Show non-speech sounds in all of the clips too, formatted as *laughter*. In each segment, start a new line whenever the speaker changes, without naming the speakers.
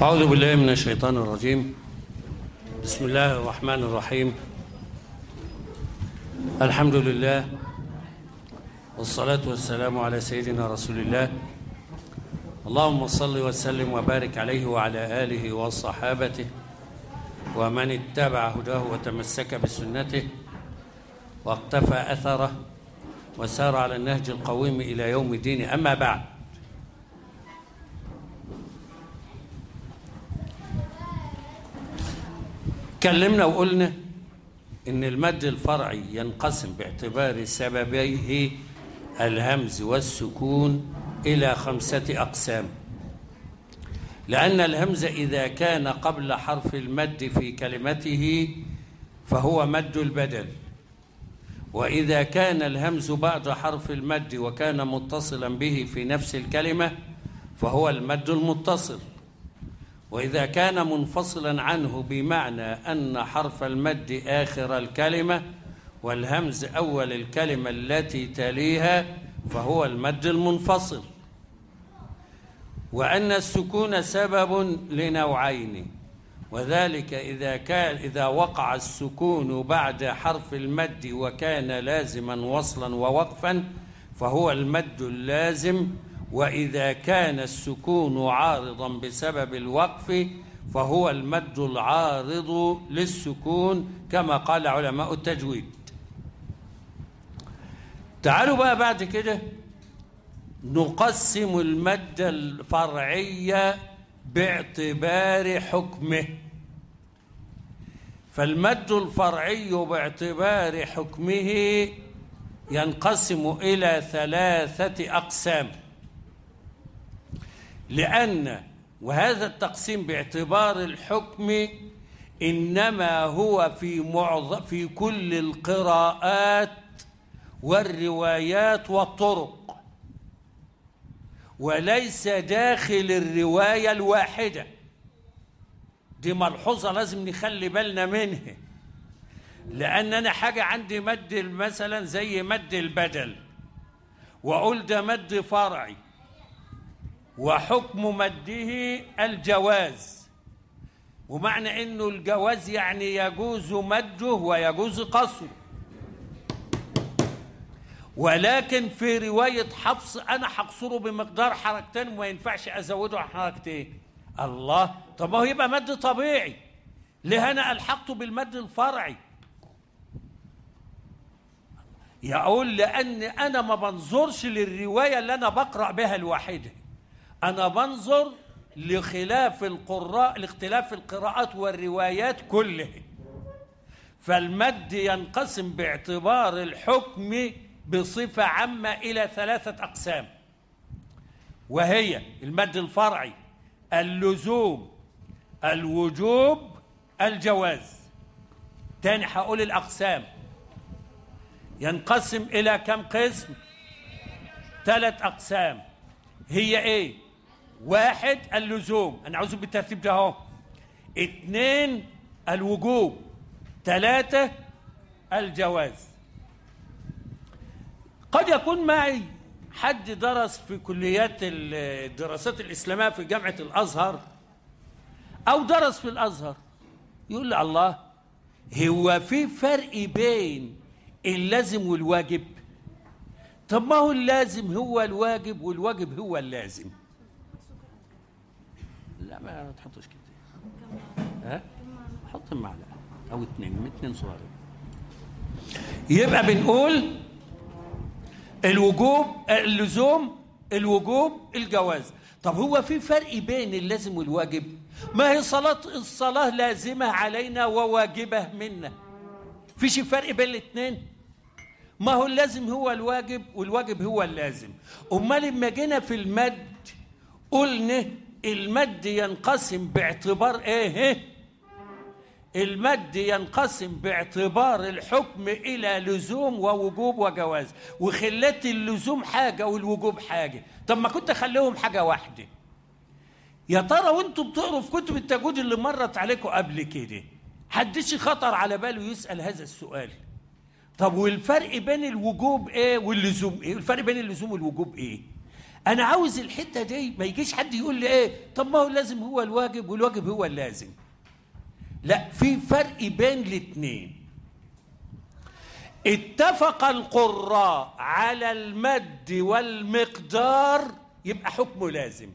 أعوذ بالله من الشيطان الرجيم. بسم الله الرحمن الرحيم. الحمد لله والصلاة والسلام على سيدنا رسول الله. اللهم صل وسلم وبارك عليه وعلى آله وصحابته ومن اتبع هداه وتمسك بسنته واقتفى أثره وسار على النهج القويم إلى يوم الدين. أما بعد تكلمنا وقلنا إن المد الفرعي ينقسم باعتبار سببيه الهمز والسكون إلى خمسة أقسام. لأن الهمز إذا كان قبل حرف المد في كلمته فهو مد البدل. وإذا كان الهمز بعد حرف المد وكان متصلا به في نفس الكلمة فهو المد المتصل. وإذا كان منفصلا عنه بمعنى أن حرف المد آخر الكلمة والهمز أول الكلمة التي تليها فهو المد المنفصل. وأن السكون سبب لنوعين وذلك إذا كان إذا وقع السكون بعد حرف المد وكان لازما وصلا ووقفا فهو المد اللازم وإذا كان السكون عارضا بسبب الوقف فهو المد العارض للسكون كما قال علماء التجويد. تعالوا بقى بعد كده نقسم المد الفرعي باعتبار حكمه. فالمد الفرعي باعتبار حكمه ينقسم إلى ثلاثة أقسام. لأن وهذا التقسيم باعتبار الحكم إنما هو في معظم في كل القراءات والروايات والطرق. وليس داخل الرواية الواحدة. دي ملحوظة لازم نخلي بالنا منها. لأن أنا حاجة عندي مد مثلا زي مد البدل. وأقول ده مد فرعي. وحكم مده الجواز. ومعنى إنه الجواز يعني يجوز مده ويجوز قصره. ولكن في رواية حفص أنا هقصره بمقدار حركتين وما ينفعش أزوده عن حركتين. الله! طب ما هو يبقى مد طبيعي. ليه أنا ألحقته بالمد الفرعي؟ يقول لأن أنا ما بنظرش للرواية اللي أنا بقرأ بها الواحدة أنا بنظر لخلاف القراء لاختلاف القراءات والروايات كلها فالمد ينقسم باعتبار الحكم بصفة عامة إلى ثلاثة أقسام. وهي المد الفرعي اللزوم الوجوب الجواز. تاني هقول الأقسام. ينقسم إلى كم قسم؟ ثلاث أقسام. هي إيه؟ واحد اللزوم أنا عاوزه بالترتيب ده أهو. اثنين الوجوب ثلاثة الجواز قد يكون معي حد درس في كليات الدراسات الإسلامية في جامعة الأزهر أو درس في الأزهر يقول لي الله هو في فرق بين اللازم والواجب؟ طب ما هو اللازم هو الواجب والواجب هو اللازم؟ لا ما تحطش كده. ها؟ حط معلقة أو اتنين اتنين صغيرين. يبقى بنقول الوجوب اللزوم الوجوب الجواز. طب هو في فرق بين اللازم والواجب؟ ما هي صلاة الصلاة لازمة علينا وواجبة منا. فيش فرق بين الاثنين ما هو اللازم هو الواجب والواجب هو اللازم. أمال لما جينا في المد قلنا المد ينقسم باعتبار إيه؟ المد ينقسم باعتبار الحكم إلى لزوم ووجوب وجواز. وخلت اللزوم حاجة والوجوب حاجة. طب ما كنت أخليهم حاجة واحدة. يا ترى وأنتم بتقروا في كتب التجويد اللي مرت عليكم قبل كده. حدش خطر على باله يسأل هذا السؤال. طب والفرق بين الوجوب إيه واللزوم إيه؟ الفرق بين اللزوم والوجوب إيه؟ أنا عاوز الحتة دي. ما يجيش حد يقول لي إيه طب ما هو لازم هو الواجب والواجب هو اللازم. لا في فرق بين الاثنين اتفق القراء على المد والمقدار يبقى حكمه لازم.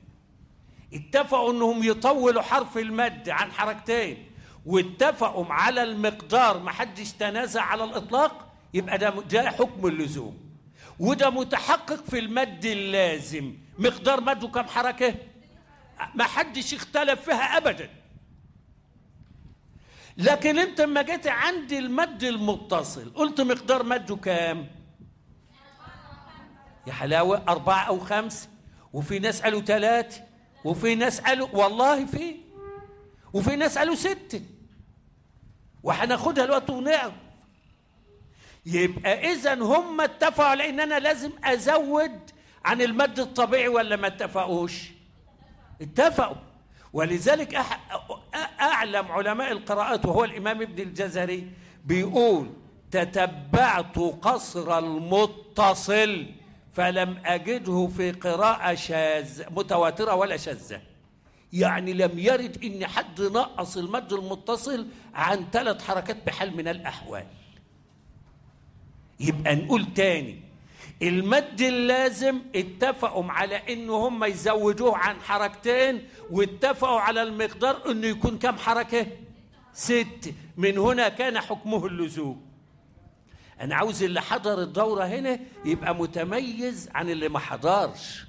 اتفقوا إنهم يطولوا حرف المد عن حركتين. واتفقوا على المقدار ما حدش تنازع على الإطلاق يبقى ده ده حكم اللزوم. وده متحقق في المد اللازم. مقدار مده كم حركة؟ ما حدش اختلف فيها ابدا. لكن أنت لما جيت عند المد المتصل قلت مقدار مده كام؟ يا حلاوة أربعة أو خمسة وفي ناس قالوا ثلاثة وفي ناس قالوا والله في. وفي ناس قالوا ستة. وهناخدها الوقت ونعرف يبقى إذا هم اتفقوا على إن أنا لازم أزود عن المد الطبيعي ولا ما اتفقوش؟ اتفقوا. ولذلك أح... أعلم علماء القراءات وهو الإمام ابن الجزري بيقول تتبعت قصر المتصل فلم أجده في قراءة شاذ متواترة ولا شاذة. يعني لم يرد إن حد نقص المد المتصل عن ثلاث حركات بحال من الأحوال. يبقى نقول تاني المد اللازم اتفقوا على إن هم يزودوه عن حركتين واتفقوا على المقدار إنه يكون كم حركة؟ ست. من هنا كان حكمه اللزوم. أنا عاوز اللي حضر الدورة هنا يبقى متميز عن اللي ما حضرش.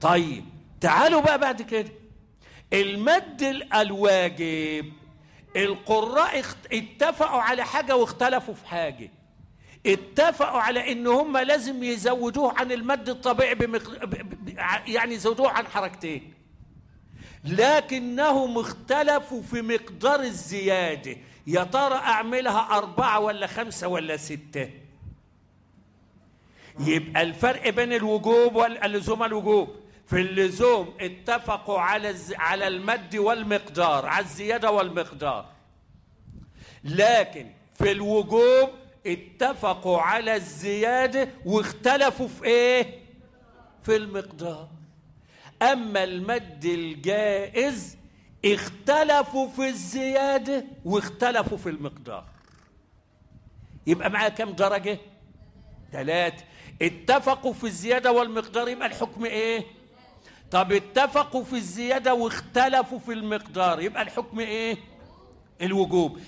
طيب تعالوا بقى بعد كده. المد الواجب القراء اتفقوا على حاجة واختلفوا في حاجة. اتفقوا على إن هم لازم يزودوه عن المد الطبيعي بمق... يعني يزودوه عن حركتين. لكنهم اختلفوا في مقدار الزيادة. يا ترى أعملها أربعة ولا خمسة ولا ستة؟ يبقى الفرق بين الوجوب واللزوم الوجوب. في اللزوم اتفقوا على. على المد والمقدار على الزيادة والمقدار. لكن في الوجوب اتفقوا على الزيادة واختلفوا في إيه؟ في المقدار. أما المد الجائز اختلفوا في الزيادة واختلفوا في المقدار. يبقى معاه كم درجة؟ ثلاثة اتفقوا في الزيادة والمقدار يبقى الحكم إيه؟ طب اتفقوا في الزيادة واختلفوا في المقدار. يبقى الحكم إيه؟ الوجوب.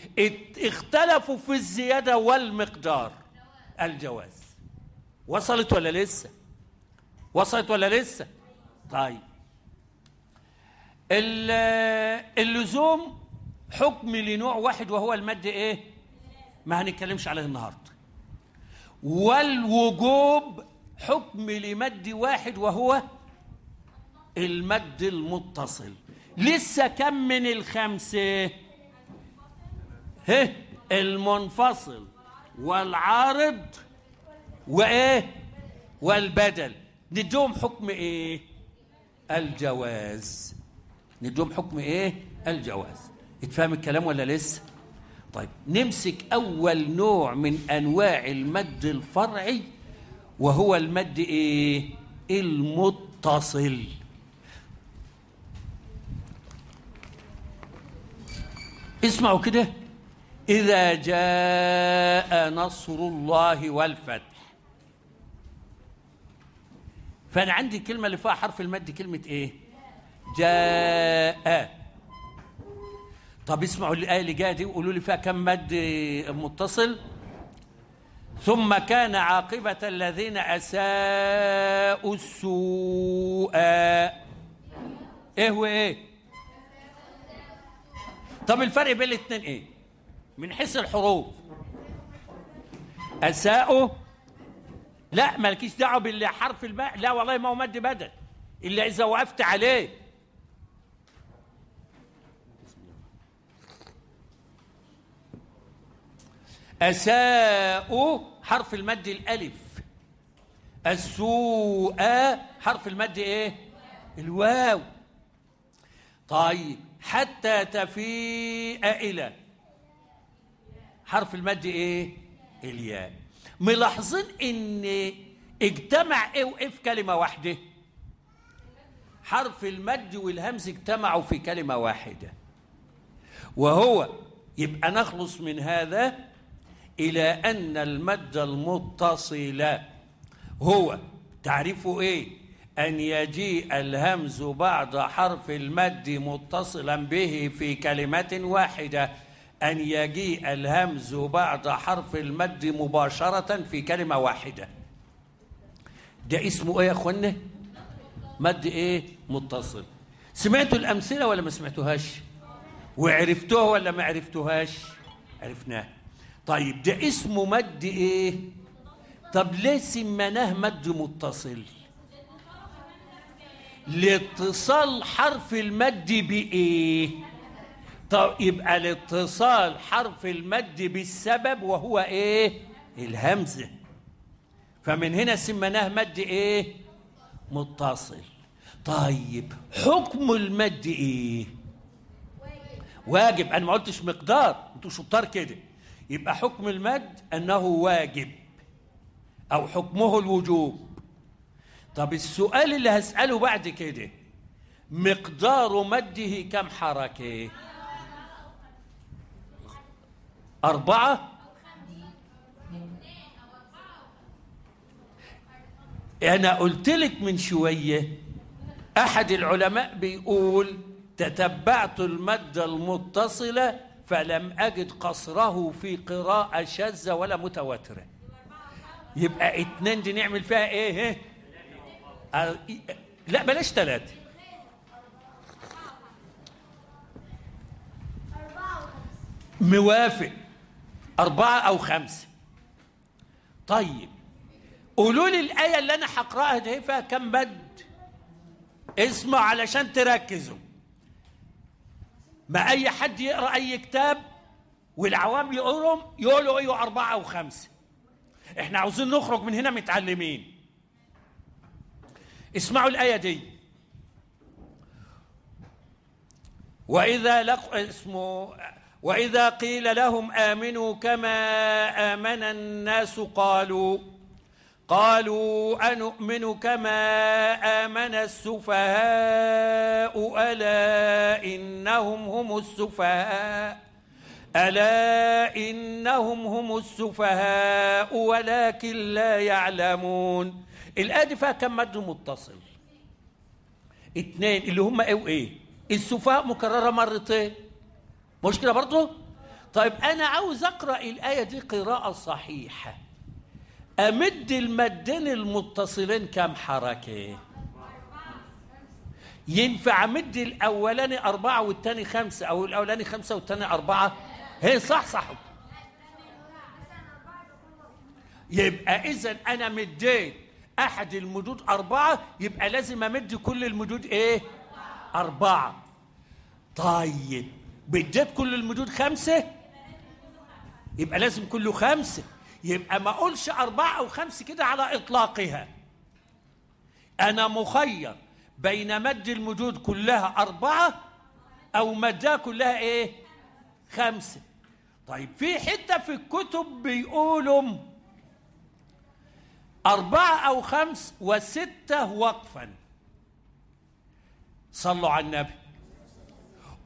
اختلفوا في الزيادة والمقدار. الجواز. وصلت ولا لسه؟ وصلت ولا لسه؟ طيب. اللزوم حكم لنوع واحد وهو المد إيه؟ ما هنتكلمش عليه النهارده. والوجوب حكم لمد واحد وهو المد المتصل. لسه كم من الخمسة؟ هه المنفصل. والعارض وإيه؟ والبدل. ندوم حكم إيه؟ الجواز. ندوم حكم إيه؟ الجواز. اتفهم الكلام ولا لسه؟ طيب نمسك أول نوع من أنواع المد الفرعي وهو المد إيه؟ المتصل. اسمعوا كده. إذا جاء نصر الله والفتح. فأنا عندي كلمة اللي فيها حرف المد كلمة إيه؟ جاء. طب اسمعوا الآية اللي جاية دي وقولوا لي فيها كم مد متصل. ثم كان عاقبة الذين أساءوا السوء. إيه وإيه؟ طب الفرق بين الاثنين إيه؟ من حيث الحروف. أساءوا؟ لا مالكيش دعوة باللي حرف الباء. لا والله ما هو مد بدل. إلا إذا وقفت عليه. أساءوا حرف المد الألف. السوء حرف المد إيه؟ الواو. طيب حتى تفيء إلى. حرف المد إيه؟ الياء. ملاحظين إن اجتمع إيه وايه في كلمة واحدة؟ حرف المد والهمز اجتمعوا في كلمة واحدة. وهو يبقى نخلص من هذا إلى أن المد المتصل هو. تعريفه إيه؟ أن يجيء الهمز بعد حرف المد متصلا به في كلمة واحدة. أن يجيء الهمز بعد حرف المد مباشرة في كلمة واحدة. ده اسمه إيه يا اخوانا مد إيه؟ متصل. سمعتوا الأمثلة ولا ما سمعتوهاش؟ وعرفتوها ولا ما عرفتوهاش؟ عرفناها. طيب ده اسمه مد إيه؟ طب ليه سمناه مد متصل؟ لاتصال حرف المد بإيه؟ طب يبقى الاتصال حرف المد بالسبب وهو إيه؟ الهمزه فمن هنا سمناه مد إيه؟ متصل. طيب حكم المد إيه؟ واجب. أنا ما قلتش مقدار. أنتوا شطار كده. يبقى حكم المد أنه واجب أو حكمه الوجوب. طب السؤال اللي هسأله بعد كده مقدار مده كم حركة؟ أربعة؟ أنا قلت لك من شوية أحد العلماء بيقول تتبعت المد المتصلة فلم أجد قصره في قراءة شاذة ولا متواترة. يبقى اتنين دي نعمل فيها إيه؟ لا بلاش ثلاثة. موافق. أربعة أو خمسة. طيب. قولوا لي الآية اللي أنا هقرأها دي فيها كم مد اسمع علشان تركزوا. ما أي حد يقرأ أي كتاب والعوام يقولهم يقولوا أيوه أربعة أو خمسة. إحنا عاوزين نخرج من هنا متعلمين. اسمعوا الآية دي. وإذا لق اسمه وإذا قيل لهم آمنوا كما آمن الناس قالوا قالوا أنؤمن كما آمن السفهاء ألا إنهم هم السفهاء ألا إنهم هم السفهاء ولكن لا يعلمون. الآية دي فيها كم مد متصل؟ اتنين اللي هم إيه وإيه؟ السفهاء مكررة مرتين. مش كده برضه طيب أنا عاوز أقرأ الآية دي قراءة صحيحة. أمد المدين المتصلين كم حركة؟ ينفع أمد الأولاني أربعة والتاني خمسة أو الأولاني خمسة والتاني أربعة؟ هي صح صح. يبقى إذا أنا مديت أحد المدود أربعة يبقى لازم أمد كل المدود إيه؟ أربعة. طيب بديت كل المدود خمسة؟ يبقى لازم كله خمسة. يبقى ما أقولش أربعة أو خمسة كده على إطلاقها. أنا مخير بين مد المدود كلها أربعة أو مدها كلها إيه؟ خمسة. طيب في حتة في الكتب بيقولوا أربعة أو خمس وستة وقفا. صلوا على النبي.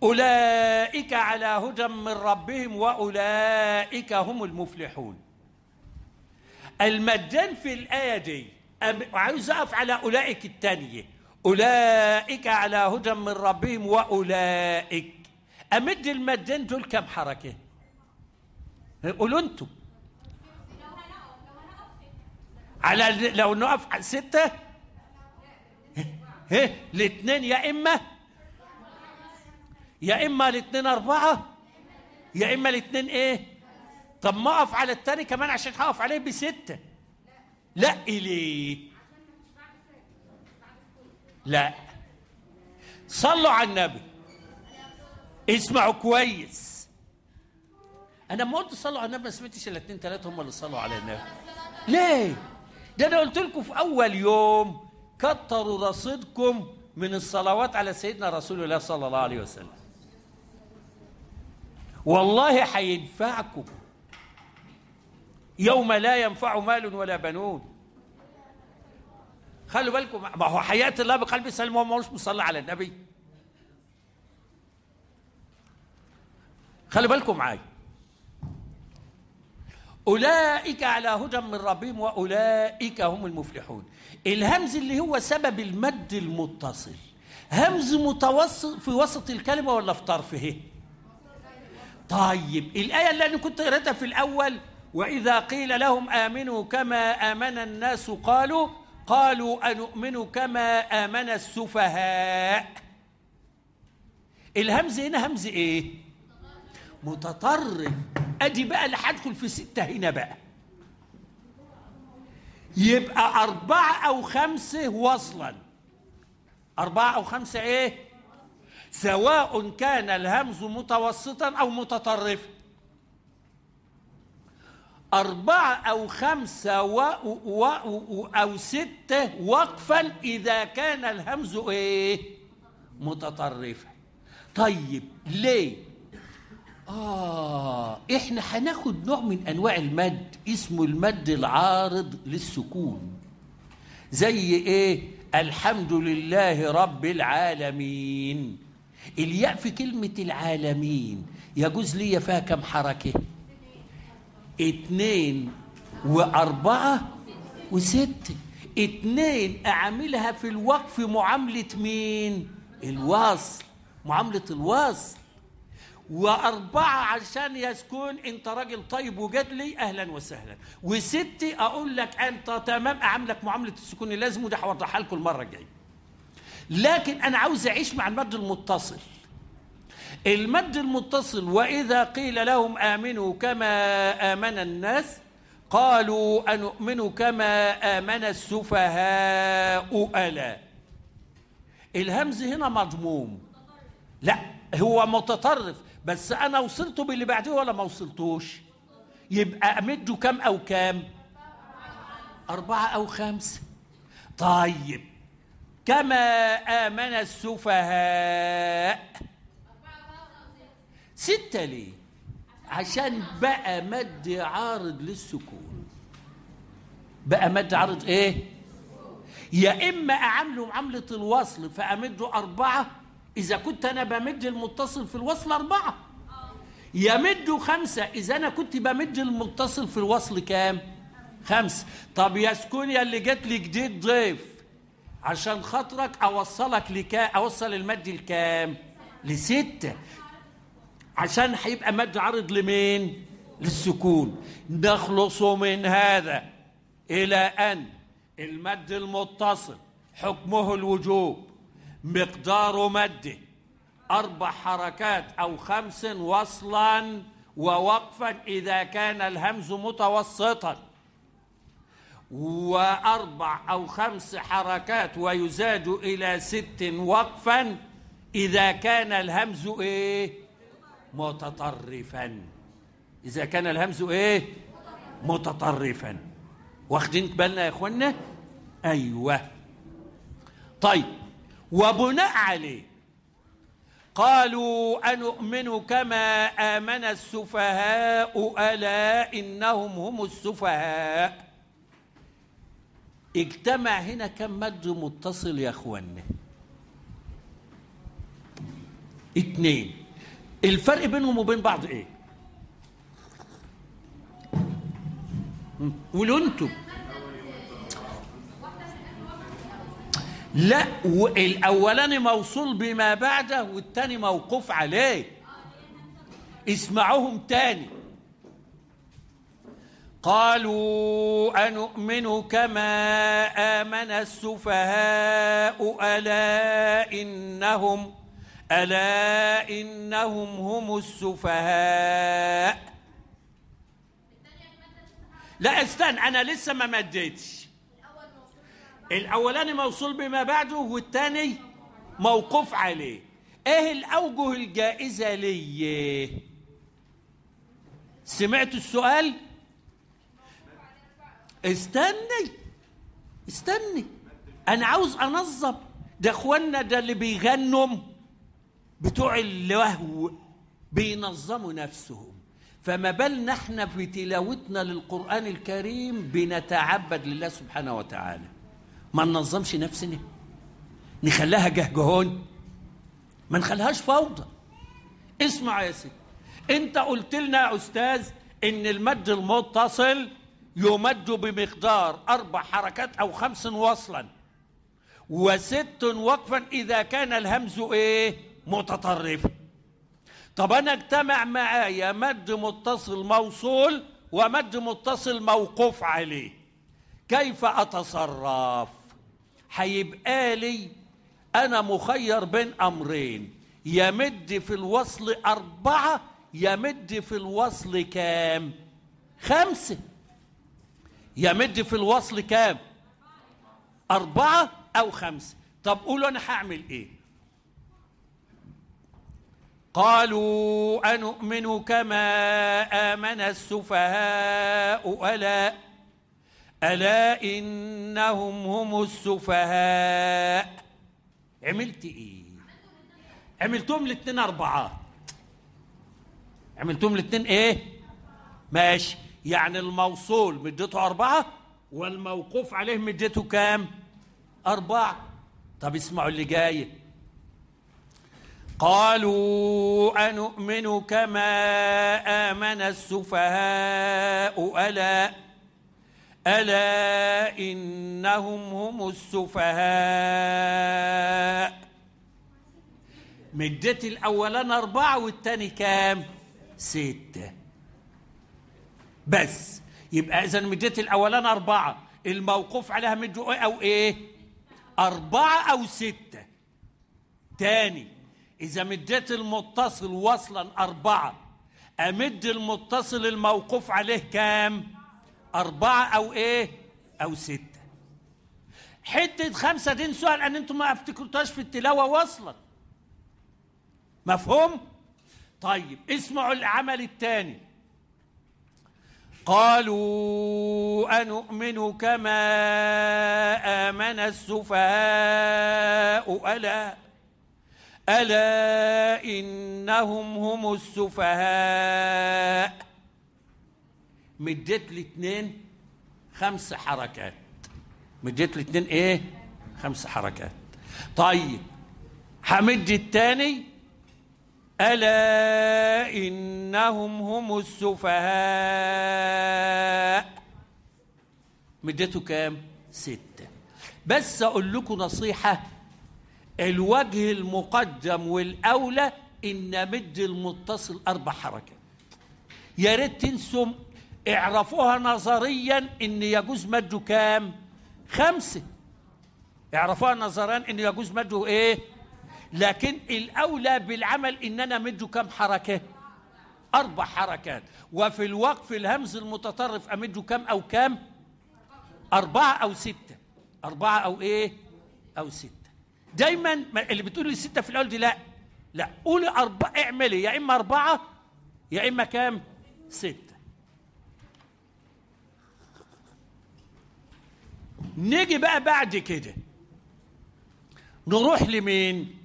أولئك على هدى من ربهم وأولئك هم المفلحون. المدان في الآية دي عاوز أقف على أولئك الثانية أولئك على هدى من ربهم وأولئك. أمد المدان دول كم حركة؟ قولوا أنتم. على لو نقف على ستة. الاثنين يا إما يا إما الاثنين أربعة. يا إما الاثنين إيه؟ طب ما أقف على الثاني كمان عشان هقف عليه بستة. لا ليه لا. صلوا على النبي. اسمعوا كويس. أنا لما قلت صلوا على النبي ما سمعتش إلا اتنين تلاتة هم اللي صلوا على النبي. ليه؟ ده أنا قلت لكم في اول يوم كتروا رصيدكم من الصلوات على سيدنا رسول الله صلى الله عليه وسلم. والله هينفعكم. يوم لا ينفع مال ولا بنون. خلوا بالكم ما هو حياة الله بقلب سليم وهو مش مصلي على النبي. خلوا بالكم معايا. أولئك على هدى من ربهم وأولئك هم المفلحون. الهمز اللي هو سبب المد المتصل. همز متوسط في وسط الكلمة ولا في طرفه طيب الآية اللي أنا كنت قريتها في الأول وإذا قيل لهم آمنوا كما آمن الناس قالوا قالوا أنؤمن كما آمن السفهاء. الهمز هنا همز إيه؟ متطرف. أدي بقى اللي هدخل في ستة هنا بقى. يبقى أربعة أو خمسة وصلا. أربعة أو خمسة إيه؟ سواء كان الهمز متوسطا أو متطرفا. أربعة أو خمسة و... و... و... أو ستة وقفا إذا كان الهمز إيه؟ متطرفا. طيب ليه؟ آه إحنا هناخد نوع من أنواع المد اسمه المد العارض للسكون. زي إيه؟ الحمد لله رب العالمين. الياء في كلمة العالمين يجوز لي فيها كم حركة؟ اتنين وأربعة وستة اتنين أعملها في الوقف معاملة مين؟ الوصل. معاملة الوصل. وأربعة عشان يسكن. أنت راجل طيب وجد لي. أهلا وسهلا. وستة أقول لك أنت تمام. أعاملك معاملة السكون اللازم وده هوضحها لكم المرة الجاية. لكن أنا عاوز أعيش مع المد المتصل. المد المتصل وإذا قيل لهم آمنوا كما آمن الناس قالوا أنؤمن كما آمن السفهاء. ألا. الهمز هنا مضموم. لا هو متطرف. بس أنا وصلته باللي بعديه ولا ما وصلتوش؟ يبقى أمده كم أو كام؟ أربعة أو خمسة طيب. كما آمن السفهاء. ستة ليه؟ عشان بقى مد عارض للسكون. بقى مد عارض إيه؟ يا إما اعامله معامله الوصل فامده أربعة إذا كنت أنا بمد المتصل في الوصل أربعة. يمد خمسة. إذا أنا كنت بمد المتصل في الوصل كام؟ خمسه طب يا اللي جت لي جديد ضيف. عشان خاطرك أوصلك لكام أوصل المد لكام؟ لستة. عشان هيبقى مد عرض لمين؟ للسكون. نخلص من هذا. إلى أن المد المتصل حكمه الوجوب. مقدار مده أربع حركات أو خمس وصلا ووقفا إذا كان الهمز متوسطا. وأربع أو خمس حركات ويزاد إلى ست وقفا إذا كان الهمز إيه؟ متطرفا. إذا كان الهمز إيه؟ متطرفا. واخدين بالنا يا اخوانا أيوه. طيب وبناء عليه قالوا أنؤمن كما آمن السفهاء ألا إنهم هم السفهاء. اجتمع هنا كم مد متصل يا اخوانا اتنين. الفرق بينهم وبين بعض إيه؟ قولوا أنتم لا الاولاني موصول بما بعده والتاني موقوف عليه. اسمعوهم تاني. قالوا أنؤمن كما آمن السفهاء ألا إنهم ألا إنهم هم السفهاء. لا استنى أنا لسه ما مديتش. الأولاني موصول بما بعده والتاني موقوف عليه. إيه الأوجه الجائزة ليه سمعت السؤال؟ استني استني. أنا عاوز أنظم. ده اخوانا ده اللي بيغنوا بتوع اللهو بينظموا نفسهم. فما بالنا إحنا في تلاوتنا للقرآن الكريم بنتعبد لله سبحانه وتعالى. ما ننظمش نفسنا. نخليها جهجهون ما نخليهاش فوضى. اسمع يا سيدي انت قلت لنا يا أستاذ إن المد المتصل يمد بمقدار أربع حركات أو خمس وصلا. وست وقفا إذا كان الهمز إيه؟ متطرفا طب أنا اجتمع معايا مد متصل موصول ومد متصل موقوف عليه. كيف أتصرف؟ هيبقى لي أنا مخير بين أمرين. يمد في الوصل أربعة يمد في الوصل كام؟ خمسة. يمد في الوصل كام؟ أربعة أو خمسة. طب قولوا أنا هعمل إيه؟ قالوا أنؤمن كما آمن السفهاء ألا ألا إنهم هم السفهاء عملت إيه؟ عملتهم الاثنين أربعات عملتهم الاثنين إيه؟ ماشي يعني الموصول مدته أربعة والموقوف عليه مدته كام؟ أربعة طب اسمعوا اللي جاي قالوا أنؤمن كما آمن السفهاء ألا ألا إنهم هم السفهاء. مدت الأولان أربعة والتاني كام؟ ستة. بس. يبقى إذا مدت الأولان أربعة. الموقوف عليها مدة أو إيه؟ أربعة أو ستة. تاني. إذا مديت المتصل وصلا أربعة. أمد المتصل الموقوف عليه كام؟ أربعة أو إيه؟ أو ستة. حتة خمسة دي سؤال أن أنتم ما افتكرتوهاش في التلاوة وصلا مفهوم؟ طيب اسمعوا العمل الثاني. قالوا أنؤمن كما آمن السفهاء. ألا؟ ألا إنهم هم السفهاء. مديت الاثنين خمس حركات. مديت الاثنين إيه؟ خمس حركات. طيب حمد الثاني ألا إنهم هم السفهاء. مدته كام؟ ستة. بس أقول لكم نصيحة الوجه المقدم والأولى إن مد المتصل أربع حركات. يا ريت تنسوا اعرفوها نظريا إن يجوز مده كام؟ خمسة اعرفوها نظريا إن يجوز مده إيه؟ لكن الأولى بالعمل إن أنا مده كام حركة؟ أربع حركات وفي الوقف الهمز المتطرف أمده كام أو كام؟ أربعة أو ستة أربعة أو إيه؟ أو ستة دايما اللي بتقول لي ستة في الأول دي لا لا قولي أربعة اعملي يا إما أربعة يا إما كام؟ ستة نيجي بقى بعد كده نروح لمين؟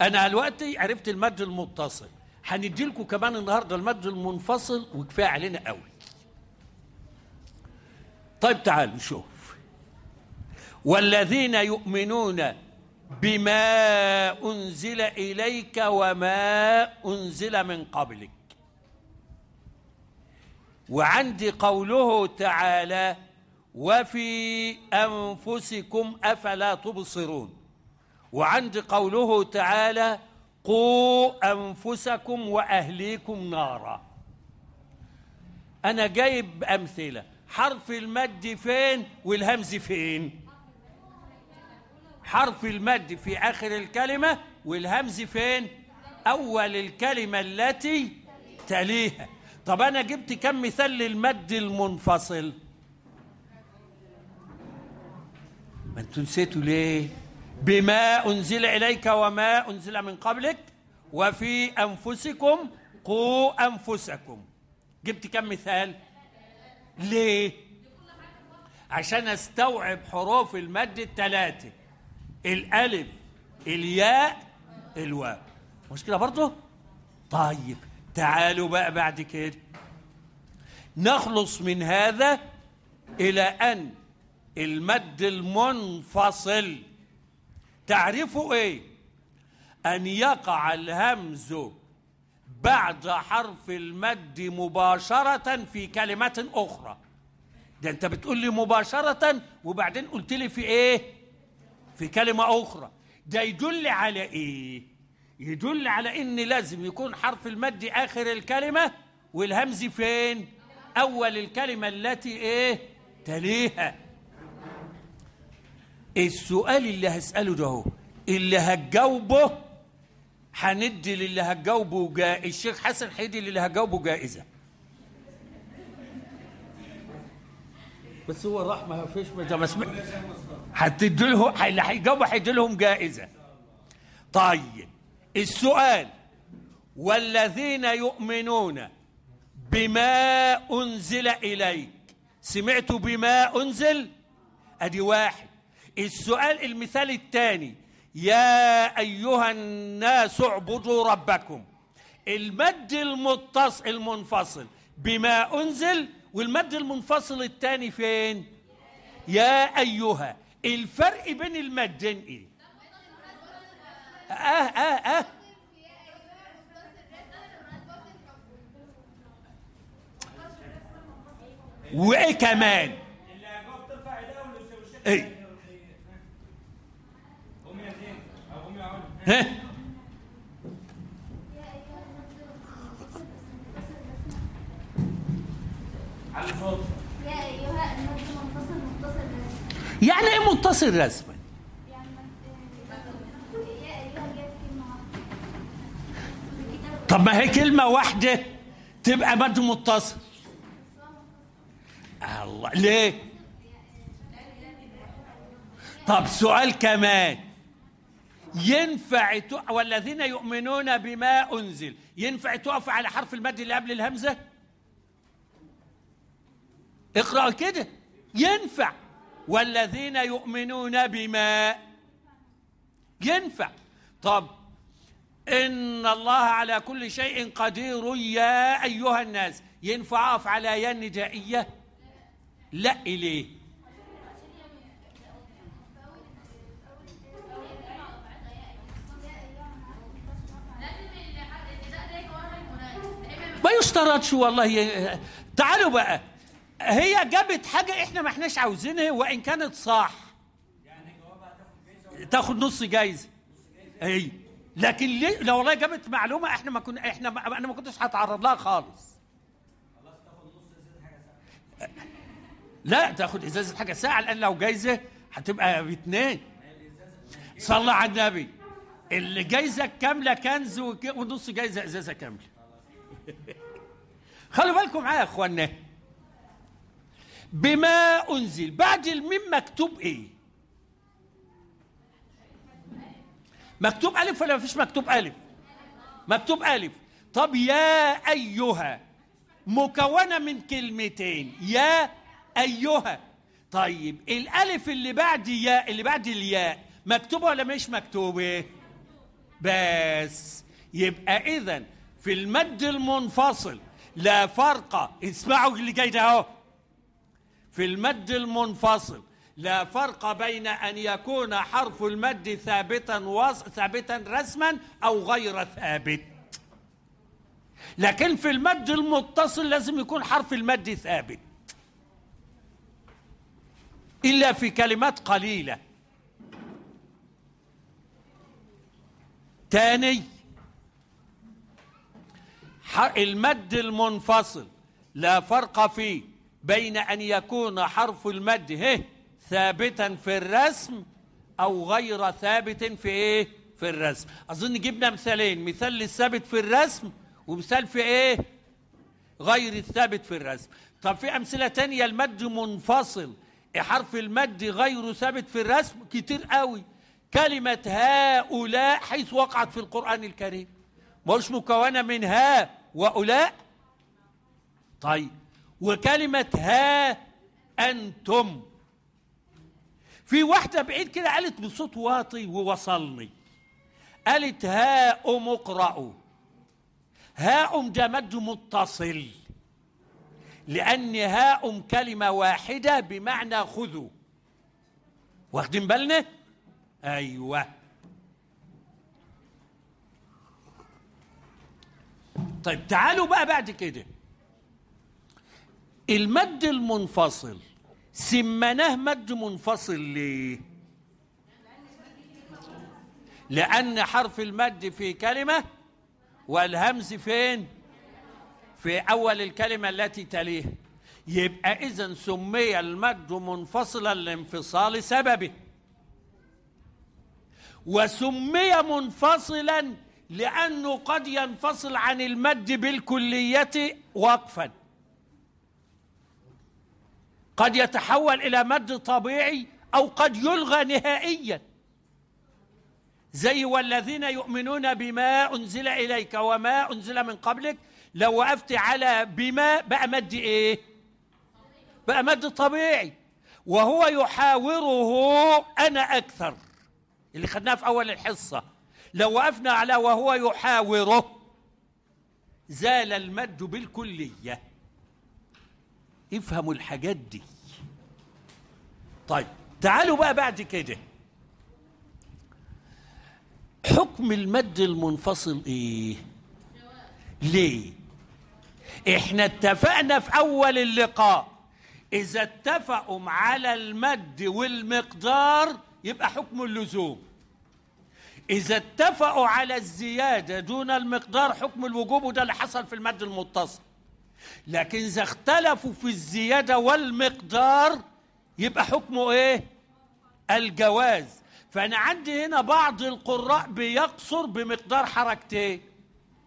أنا دلوقتي عرفت المد المتصل هندي لكم كمان النهارده المد المنفصل وكفاية علينا قوي. طيب تعالوا نشوف. والذين يؤمنون بما أنزل إليك وما أنزل من قبلك وعندي قوله تعالى وفي أنفسكم أفلا تبصرون وعندي قوله تعالى قوا أنفسكم وأهليكم نارا. أنا جايب أمثلة. حرف المد فين والهمز فين؟ حرف المد في آخر الكلمة والهمز فين؟ أول الكلمة التي تليها. طب أنا جبت كم مثال للمد المنفصل؟ ما أنتوا نسيتوا ليه؟ بما أنزل إليك وما أنزل من قبلك وفي أنفسكم قوا أنفسكم. جبت كم مثال؟ ليه؟ عشان أستوعب حروف المد الثلاثه الألف الياء الواو. مش كده برضه طيب تعالوا بقى بعد كده. نخلص من هذا إلى أن المد المنفصل تعرفوا إيه أن يقع الهمز بعد حرف المد مباشرة في كلمة أخرى ده أنت بتقول لي مباشرة وبعدين قلت لي في إيه؟ في كلمة أخرى ده يدل على إيه؟ يدل على إن لازم يكون حرف المد آخر الكلمة والهمز فين؟ أول الكلمة التي إيه؟ تليها السؤال اللي هسأله ده هو اللي هتجاوبه هندي للي هتجاوبه جا... الشيخ حسن هيدي للي هتجاوبه جائزة. بس هو راح ما فيش ما سمع هتدي لهم اللي هيجاوبوا هيدي لهم جائزة. طيب السؤال. والذين يؤمنون بما أنزل إليك سمعتوا بما أنزل؟ أدي واحد. السؤال المثال الثاني. يا أيها الناس اعبدوا ربكم. المد المتصل المنفصل. بما أنزل والمد المنفصل الثاني فين؟ يا أيها. الفرق بين المدين إيه؟ آه آه آه. وإيه كمان؟ إيه. ها؟ يعني إيه متصل رسما؟
يعني
طب ما هي كلمة واحدة تبقى مد متصل. الله ليه؟ طب سؤال كمان. ينفع. والذين يؤمنون بما أنزل ينفع تقف على حرف المد اللي قبل الهمزة؟ اقرأ كده. ينفع. والذين يؤمنون بما ينفع. طب إن الله على كل شيء قدير يا أيها الناس. ينفع أقف على يا الندائية؟ لا ليه ما يشترطش والله. ي- تعالوا بقى. هي جابت حاجة إحنا ما إحناش عاوزينها وإن كانت صح. تاخد نص جايزة. أي. لكن ليه؟ لو والله جابت معلومة إحنا ما كنا إحنا ما أنا ما كنتش هتعرض لها خالص. لا تاخد إزازة حاجة ساعة لأن لو جايزة هتبقى باتنين. صلى على النبي. اللي جايزة كاملة كنز ونص جايزة إزازة كاملة. *laughs* خلوا بالكم معايا يا اخوانا بما أنزل. بعد الميم مكتوب إيه؟ مكتوب ألف ولا مفيش مكتوب ألف؟ مكتوب ألف. طب يا أيها مكونة من كلمتين. يا أيها. طيب الألف اللي بعد يا اللي بعد الياء مكتوبة ولا مش مكتوبة؟ بس. يبقى اذا في المد المنفصل. لا فرق. اسمعوا اللي جاي ده اهو في المد المنفصل. لا فرق بين أن يكون حرف المد ثابتا وص... ثابتا رسما أو غير ثابت. لكن في المد المتصل لازم يكون حرف المد ثابت. إلا في كلمات قليلة. تاني. المد المنفصل. لا فرق فيه بين أن يكون حرف المد ثابتا في الرسم أو غير ثابت في إيه؟ في الرسم. أظن جبنا مثالين. مثال للثابت في الرسم ومثال في إيه؟ غير الثابت في الرسم. طب في أمثلة تانية المد منفصل. حرف المد غير ثابت في الرسم كتير قوي. كلمة هؤلاء حيث وقعت في القرآن الكريم. مش مكونة من ها وأولاء. طيب وكلمة ها أنتم. في واحدة بعيد كده قالت بصوت واطي ووصلني. قالت هاؤم اقرأوا. هاؤم ده مد متصل. لأن هاؤم كلمة واحدة بمعنى خذوا. واخدين بالنا؟ أيوه. طيب تعالوا بقى بعد كده. المد المنفصل سمناه مد منفصل ليه؟ لأن حرف المد في كلمة والهمز فين؟ في أول الكلمة التي تليه. يبقى إذا سمي المد منفصلا لانفصال سببه. وسمي منفصلا لأنه قد ينفصل عن المد بالكلية وقفا. قد يتحول إلى مد طبيعي أو قد يلغى نهائيا. زي والذين يؤمنون بما أنزل إليك وما أنزل من قبلك لو وقفت على بما بقى مد إيه؟ بقى مد طبيعي. وهو يحاوره أنا أكثر. اللي خدناه في أول الحصة. لو وقفنا على وهو يحاوره زال المد بالكلية. افهموا الحاجات دي. طيب تعالوا بقى بعد كده. حكم المد المنفصل إيه؟ ليه؟ إحنا اتفقنا في أول اللقاء. إذا اتفقوا على المد والمقدار يبقى حكم اللزوم. إذا اتفقوا على الزيادة دون المقدار حكم الوجوب وده اللي حصل في المد المتصل. لكن إذا اختلفوا في الزيادة والمقدار يبقى حكمه إيه؟ الجواز. فأنا عندي هنا بعض القراء بيقصر بمقدار حركتين.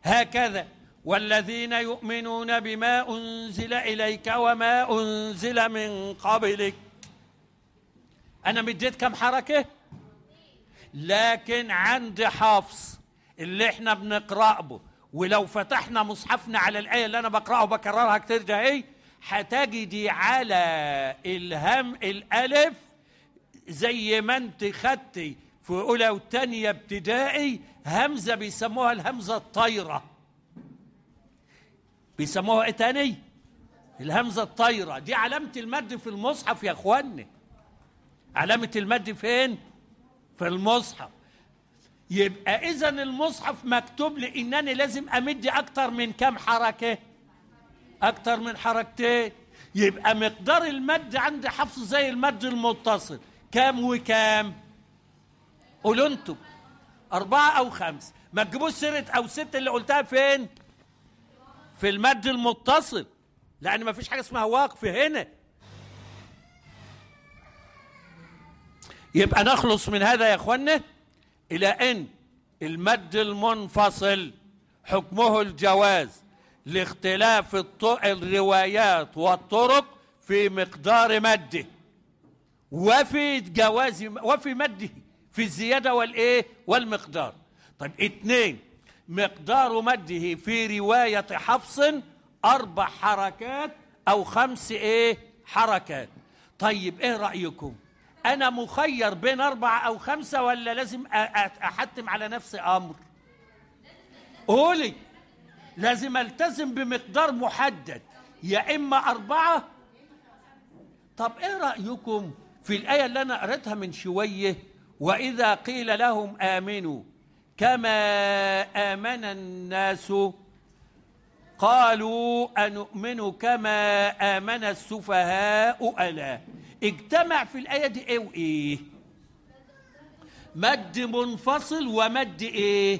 هكذا والذين يؤمنون بما أنزل إليك وما أنزل من قبلك. أنا مديت كم حركة؟ لكن عند حفص اللي إحنا بنقرأ به ولو فتحنا مصحفنا على الآية اللي أنا بقرأها وبكررها كتير ده إيه هتجدي على الهم الألف زي ما أنت خدتي في أولى وتانية ابتدائي همزة بيسموها الهمزة الطايرة بيسموها إيه تاني؟ الهمزة الطايرة دي علامة المد في المصحف يا إخواني علامة المد فين؟ في المصحف. يبقى إذا المصحف مكتوب لي لازم أمد أكتر من كام حركة؟ أكتر من حركتين. يبقى مقدار المد عند حفص زي المد المتصل. كام وكام؟ قولوا أنتم. أربعة أو خمس. ما تجيبوش سيرة أو ست اللي قلتها فين؟ في المد المتصل. لأن ما فيش حاجة اسمها وقف هنا. يبقى نخلص من هذا يا اخوانا إلى أن المد المنفصل حكمه الجواز لاختلاف الروايات والطرق في مقدار مده وفي جواز وفي مده في الزيادة والإيه؟ والمقدار. طيب اثنين مقدار مده في رواية حفص أربع حركات أو خمس إيه؟ حركات. طيب إيه رأيكم؟ أنا مخير بين أربعة أو خمسة ولا لازم أ- أ- أحتم على نفسي أمر؟ قولي. لازم ألتزم بمقدار محدد. يا إما أربعة. طب إيه رأيكم في الآية اللي أنا قريتها من شوية؟ وإذا قيل لهم آمنوا كما آمن الناس قالوا أنؤمن كما آمن السفهاء ألا. اجتمع في الآية دي إيه وإيه؟ مد منفصل ومد إيه؟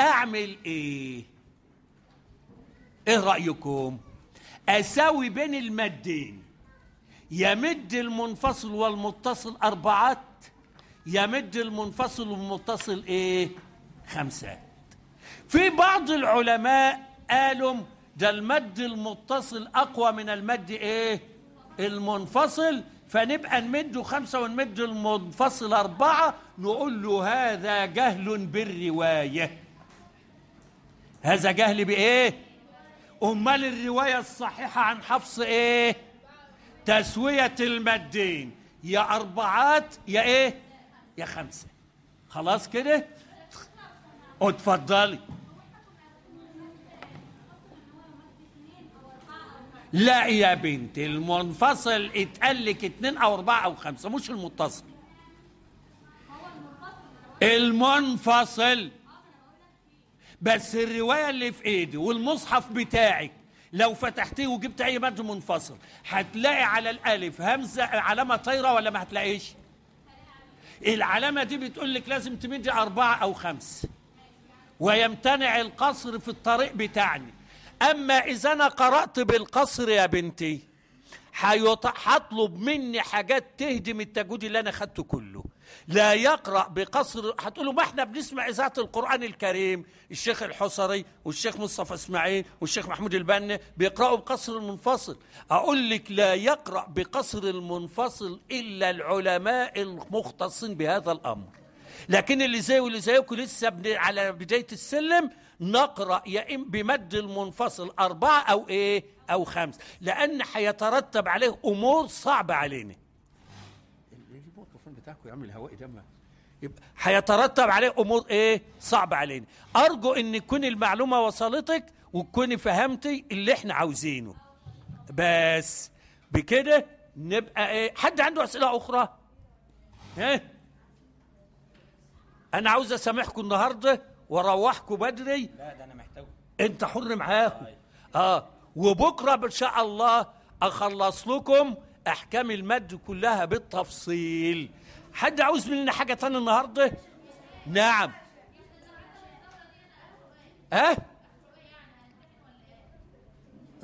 أعمل إيه؟ إيه رأيكم؟ أساوي بين المدين يمد المنفصل والمتصل أربعات يمد المنفصل والمتصل إيه؟ خمسات في بعض العلماء قالوا ده المد المتصل أقوى من المد إيه؟ المنفصل فنبقى نمده خمسة ونمد المنفصل أربعة نقول له هذا جهل بالرواية. هذا جهل بإيه؟ أمال الرواية الصحيحة عن حفص إيه؟ تسوية المدين يا أربعات يا إيه؟ يا خمسة. خلاص كده؟ اتفضلي. لا يا بنت المنفصل اتقال لك اتنين أو أربعة أو خمسة مش المتصل. المنفصل. بس الرواية اللي في إيدي والمصحف بتاعك لو فتحتيه وجبت أي مد منفصل هتلاقي على الألف همزة علامة طايرة ولا ما هتلاقيش؟ العلامة دي بتقول لك لازم تمدي أربعة أو خمس. ويمتنع القصر في الطريق بتاعني. أما إذا أنا قرأت بالقصر يا بنتي هطلب مني حاجات تهدم التجويد اللي أنا خدته كله. لا يقرأ بقصر هتقولوا ما إحنا بنسمع إذاعة القرآن الكريم الشيخ الحصري والشيخ مصطفى إسماعيل والشيخ محمود البنا بيقرأوا بقصر المنفصل. أقول لك لا يقرأ بقصر المنفصل إلا العلماء المختصين بهذا الأمر. لكن اللي زي واللي زيكم لسه على بداية السلم نقرأ يا إما بمد المنفصل أربعة أو إيه؟ أو خمس. لأن هيترتب عليه أمور صعبة علينا. الميكروفون بتاعكم يعمل هوائي ده ما- يبقى هيترتب عليه أمور إيه؟ صعبة علينا. أرجو إن تكون المعلومة وصلتك وتكوني فهمتي اللي إحنا عاوزينه. بس بكده نبقى إيه؟ حد عنده أسئلة أخرى؟ ها؟ أنا عاوز أسامحكم النهارده وأروحكم بدري.
لا ده أنا محتاج
أنت حر معاهم. آه وبكرة إن شاء الله أخلص لكم أحكام المد كلها بالتفصيل. حد عاوز مننا حاجة تانية النهارده؟ نعم. ها؟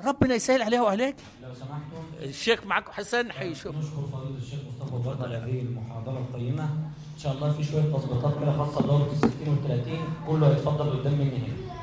ربنا يسهل عليها وعليك
لو سمحتوا
الشيخ معاكم حسن هيشوف
نشكر فضيلة الشيخ مصطفى على هذه المحاضرة القيمة. إن شاء الله في شوية تظبيطات كده خاصة بدورة ال 60 وال 30 كله هيتفضل قدام مني هنا.